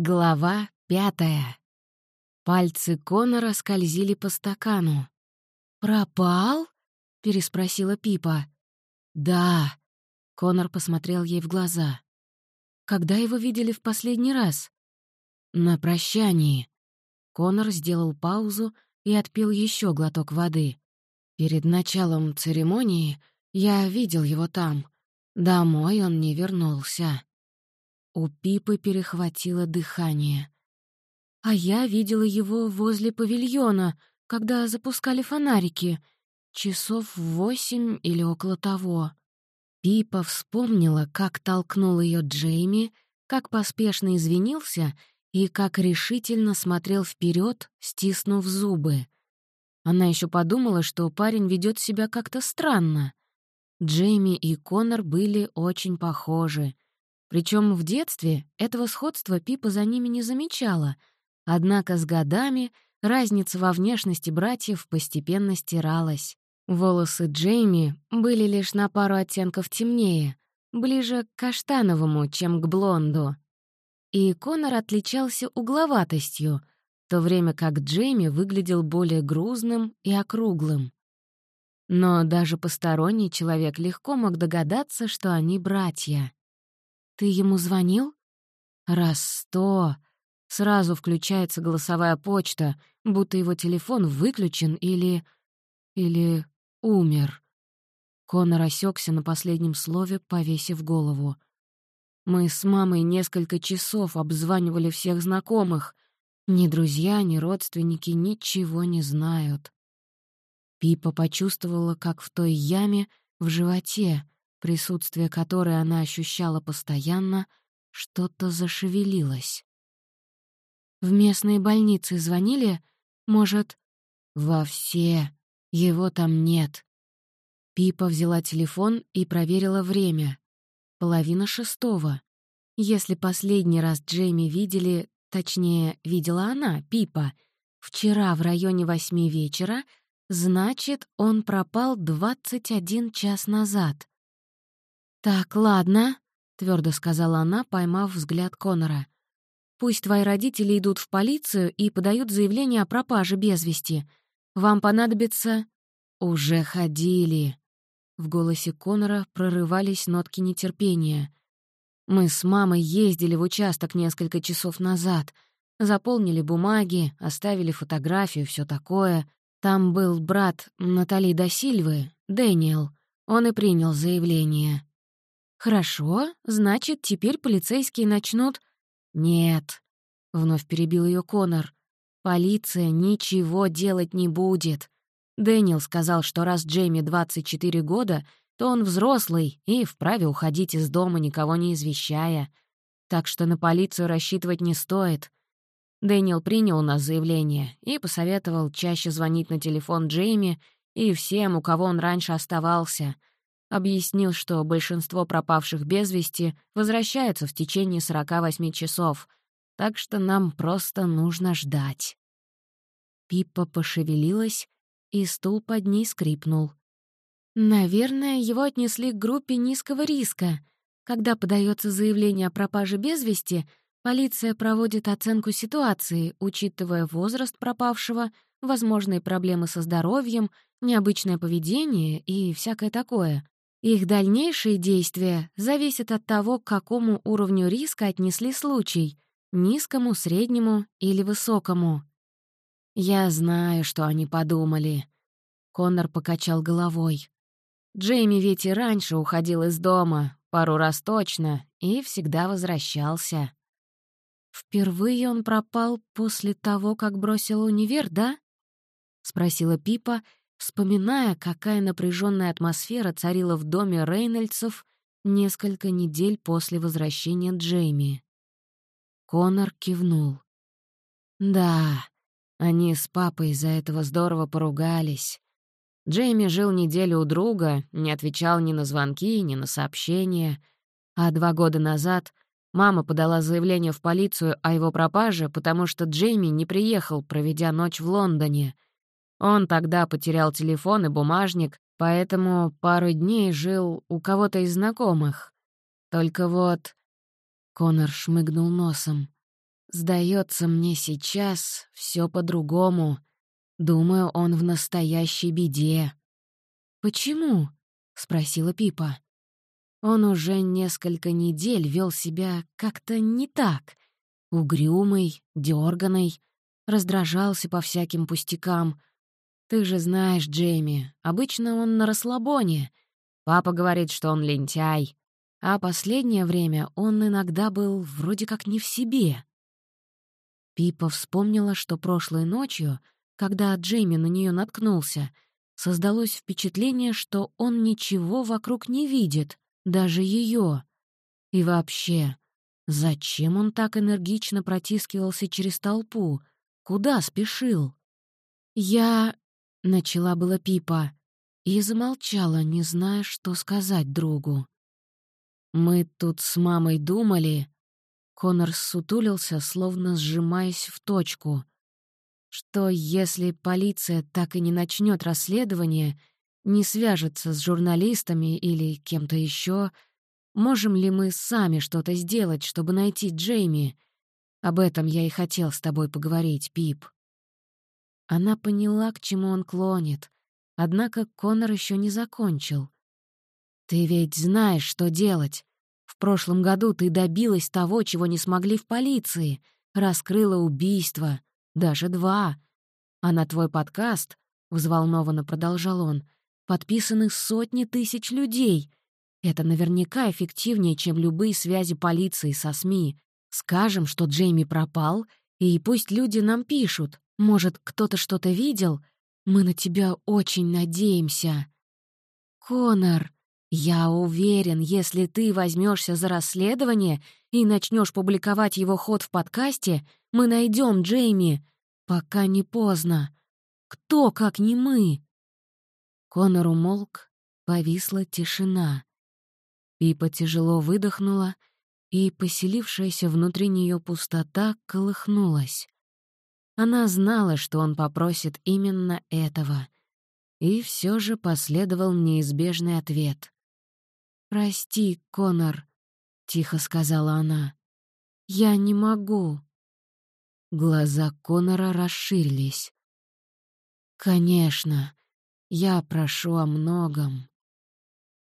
Глава пятая. Пальцы Конора скользили по стакану. «Пропал?» — переспросила Пипа. «Да». Конор посмотрел ей в глаза. «Когда его видели в последний раз?» «На прощании». Конор сделал паузу и отпил еще глоток воды. Перед началом церемонии я видел его там. Домой он не вернулся. У Пипы перехватило дыхание. А я видела его возле павильона, когда запускали фонарики. Часов восемь или около того. Пипа вспомнила, как толкнул ее Джейми, как поспешно извинился и как решительно смотрел вперед, стиснув зубы. Она еще подумала, что парень ведет себя как-то странно. Джейми и Конор были очень похожи — причем в детстве этого сходства Пипа за ними не замечала, однако с годами разница во внешности братьев постепенно стиралась. Волосы Джейми были лишь на пару оттенков темнее, ближе к каштановому, чем к блонду. И Конор отличался угловатостью, в то время как Джейми выглядел более грузным и округлым. Но даже посторонний человек легко мог догадаться, что они братья. «Ты ему звонил?» «Раз сто!» Сразу включается голосовая почта, будто его телефон выключен или... или умер. Конор осекся на последнем слове, повесив голову. Мы с мамой несколько часов обзванивали всех знакомых. Ни друзья, ни родственники ничего не знают. Пипа почувствовала, как в той яме в животе присутствие которой она ощущала постоянно, что-то зашевелилось. «В местные больницы звонили? Может...» «Во все. Его там нет». Пипа взяла телефон и проверила время. Половина шестого. Если последний раз Джейми видели, точнее, видела она, Пипа, вчера в районе восьми вечера, значит, он пропал двадцать один час назад. «Так, ладно», — твердо сказала она, поймав взгляд Конора. «Пусть твои родители идут в полицию и подают заявление о пропаже без вести. Вам понадобится...» «Уже ходили». В голосе Конора прорывались нотки нетерпения. «Мы с мамой ездили в участок несколько часов назад. Заполнили бумаги, оставили фотографию, все такое. Там был брат Натали Досильвы, Дэниел. Он и принял заявление. «Хорошо, значит, теперь полицейские начнут...» «Нет», — вновь перебил ее Конор. «Полиция ничего делать не будет. Дэниел сказал, что раз Джейми 24 года, то он взрослый и вправе уходить из дома, никого не извещая. Так что на полицию рассчитывать не стоит. Дэниел принял у нас заявление и посоветовал чаще звонить на телефон Джейми и всем, у кого он раньше оставался — Объяснил, что большинство пропавших без вести возвращаются в течение 48 часов, так что нам просто нужно ждать. Пиппа пошевелилась, и стул под ней скрипнул. Наверное, его отнесли к группе низкого риска. Когда подается заявление о пропаже без вести, полиция проводит оценку ситуации, учитывая возраст пропавшего, возможные проблемы со здоровьем, необычное поведение и всякое такое. Их дальнейшие действия зависят от того, к какому уровню риска отнесли случай — низкому, среднему или высокому. «Я знаю, что они подумали», — Коннор покачал головой. «Джейми ведь и раньше уходил из дома, пару раз точно, и всегда возвращался». «Впервые он пропал после того, как бросил универ, да?» — спросила Пипа, вспоминая, какая напряженная атмосфера царила в доме Рейнольдсов несколько недель после возвращения Джейми. Конор кивнул. «Да, они с папой из-за этого здорово поругались. Джейми жил неделю у друга, не отвечал ни на звонки, ни на сообщения. А два года назад мама подала заявление в полицию о его пропаже, потому что Джейми не приехал, проведя ночь в Лондоне — он тогда потерял телефон и бумажник, поэтому пару дней жил у кого-то из знакомых. Только вот...» Конор шмыгнул носом. Сдается мне сейчас все по-другому. Думаю, он в настоящей беде. «Почему?» — спросила Пипа. Он уже несколько недель вел себя как-то не так. Угрюмый, дерганый, раздражался по всяким пустякам. Ты же знаешь, Джейми, обычно он на расслабоне. Папа говорит, что он лентяй. А последнее время он иногда был вроде как не в себе. Пипа вспомнила, что прошлой ночью, когда Джейми на нее наткнулся, создалось впечатление, что он ничего вокруг не видит, даже ее. И вообще, зачем он так энергично протискивался через толпу? Куда спешил? «Я...» — начала была Пипа и замолчала, не зная, что сказать другу. «Мы тут с мамой думали...» Конор сутулился, словно сжимаясь в точку. Что если полиция так и не начнет расследование, не свяжется с журналистами или кем-то еще, можем ли мы сами что-то сделать, чтобы найти Джейми? Об этом я и хотел с тобой поговорить, Пип. Она поняла, к чему он клонит, однако Конор еще не закончил. «Ты ведь знаешь, что делать. В прошлом году ты добилась того, чего не смогли в полиции. Раскрыла убийство. Даже два. А на твой подкаст, — взволнованно продолжал он, — подписаны сотни тысяч людей. Это наверняка эффективнее, чем любые связи полиции со СМИ. Скажем, что Джейми пропал, и пусть люди нам пишут. Может, кто-то что-то видел? Мы на тебя очень надеемся. Конор, «Я уверен, если ты возьмешься за расследование и начнешь публиковать его ход в подкасте, мы найдем Джейми, пока не поздно. Кто, как не мы?» Конор умолк, повисла тишина. Пипа тяжело выдохнула, и поселившаяся внутри нее пустота колыхнулась. Она знала, что он попросит именно этого. И все же последовал неизбежный ответ. «Прости, Конор», — тихо сказала она. «Я не могу». Глаза Конора расширились. «Конечно, я прошу о многом».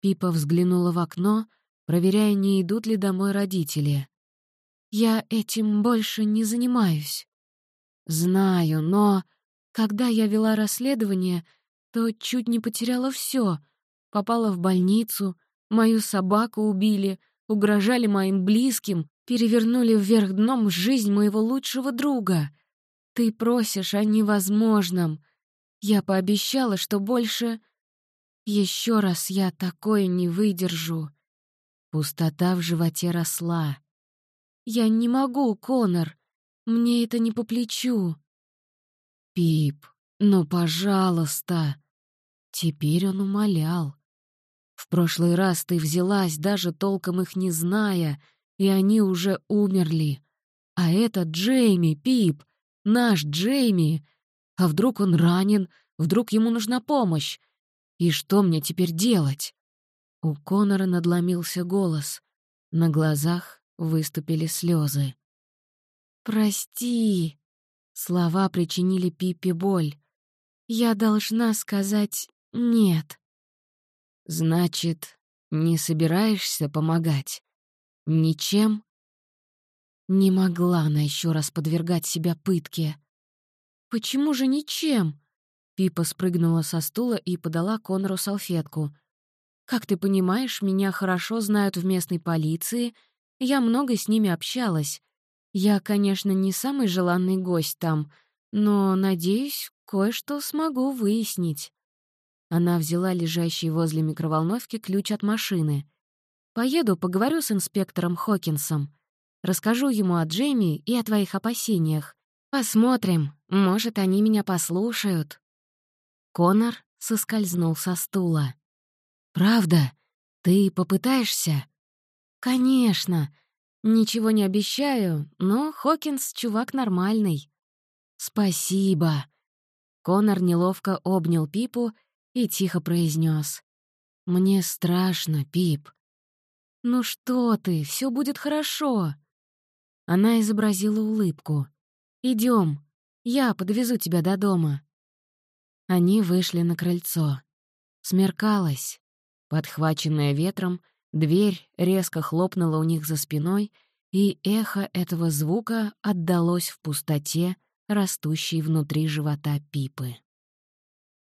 Пипа взглянула в окно, проверяя, не идут ли домой родители. «Я этим больше не занимаюсь». «Знаю, но...» Когда я вела расследование, то чуть не потеряла все, попала в больницу, Мою собаку убили, угрожали моим близким, перевернули вверх дном жизнь моего лучшего друга. Ты просишь о невозможном. Я пообещала, что больше... Еще раз я такое не выдержу. Пустота в животе росла. «Я не могу, Конор. Мне это не по плечу». «Пип, ну, пожалуйста». Теперь он умолял. В прошлый раз ты взялась, даже толком их не зная, и они уже умерли. А это Джейми, Пип, наш Джейми. А вдруг он ранен, вдруг ему нужна помощь? И что мне теперь делать?» У Конора надломился голос. На глазах выступили слезы. «Прости!» Слова причинили Пиппе боль. «Я должна сказать «нет». «Значит, не собираешься помогать? Ничем?» Не могла она еще раз подвергать себя пытке. «Почему же ничем?» Пипа спрыгнула со стула и подала Конору салфетку. «Как ты понимаешь, меня хорошо знают в местной полиции, я много с ними общалась. Я, конечно, не самый желанный гость там, но, надеюсь, кое-что смогу выяснить». Она взяла лежащий возле микроволновки ключ от машины. «Поеду, поговорю с инспектором Хокинсом. Расскажу ему о Джейми и о твоих опасениях. Посмотрим, может, они меня послушают». Конор соскользнул со стула. «Правда? Ты попытаешься?» «Конечно. Ничего не обещаю, но Хокинс — чувак нормальный». «Спасибо». Конор неловко обнял Пипу и тихо произнес: «Мне страшно, Пип». «Ну что ты, все будет хорошо». Она изобразила улыбку. Идем, я подвезу тебя до дома». Они вышли на крыльцо. Смеркалось. Подхваченная ветром, дверь резко хлопнула у них за спиной, и эхо этого звука отдалось в пустоте, растущей внутри живота Пипы.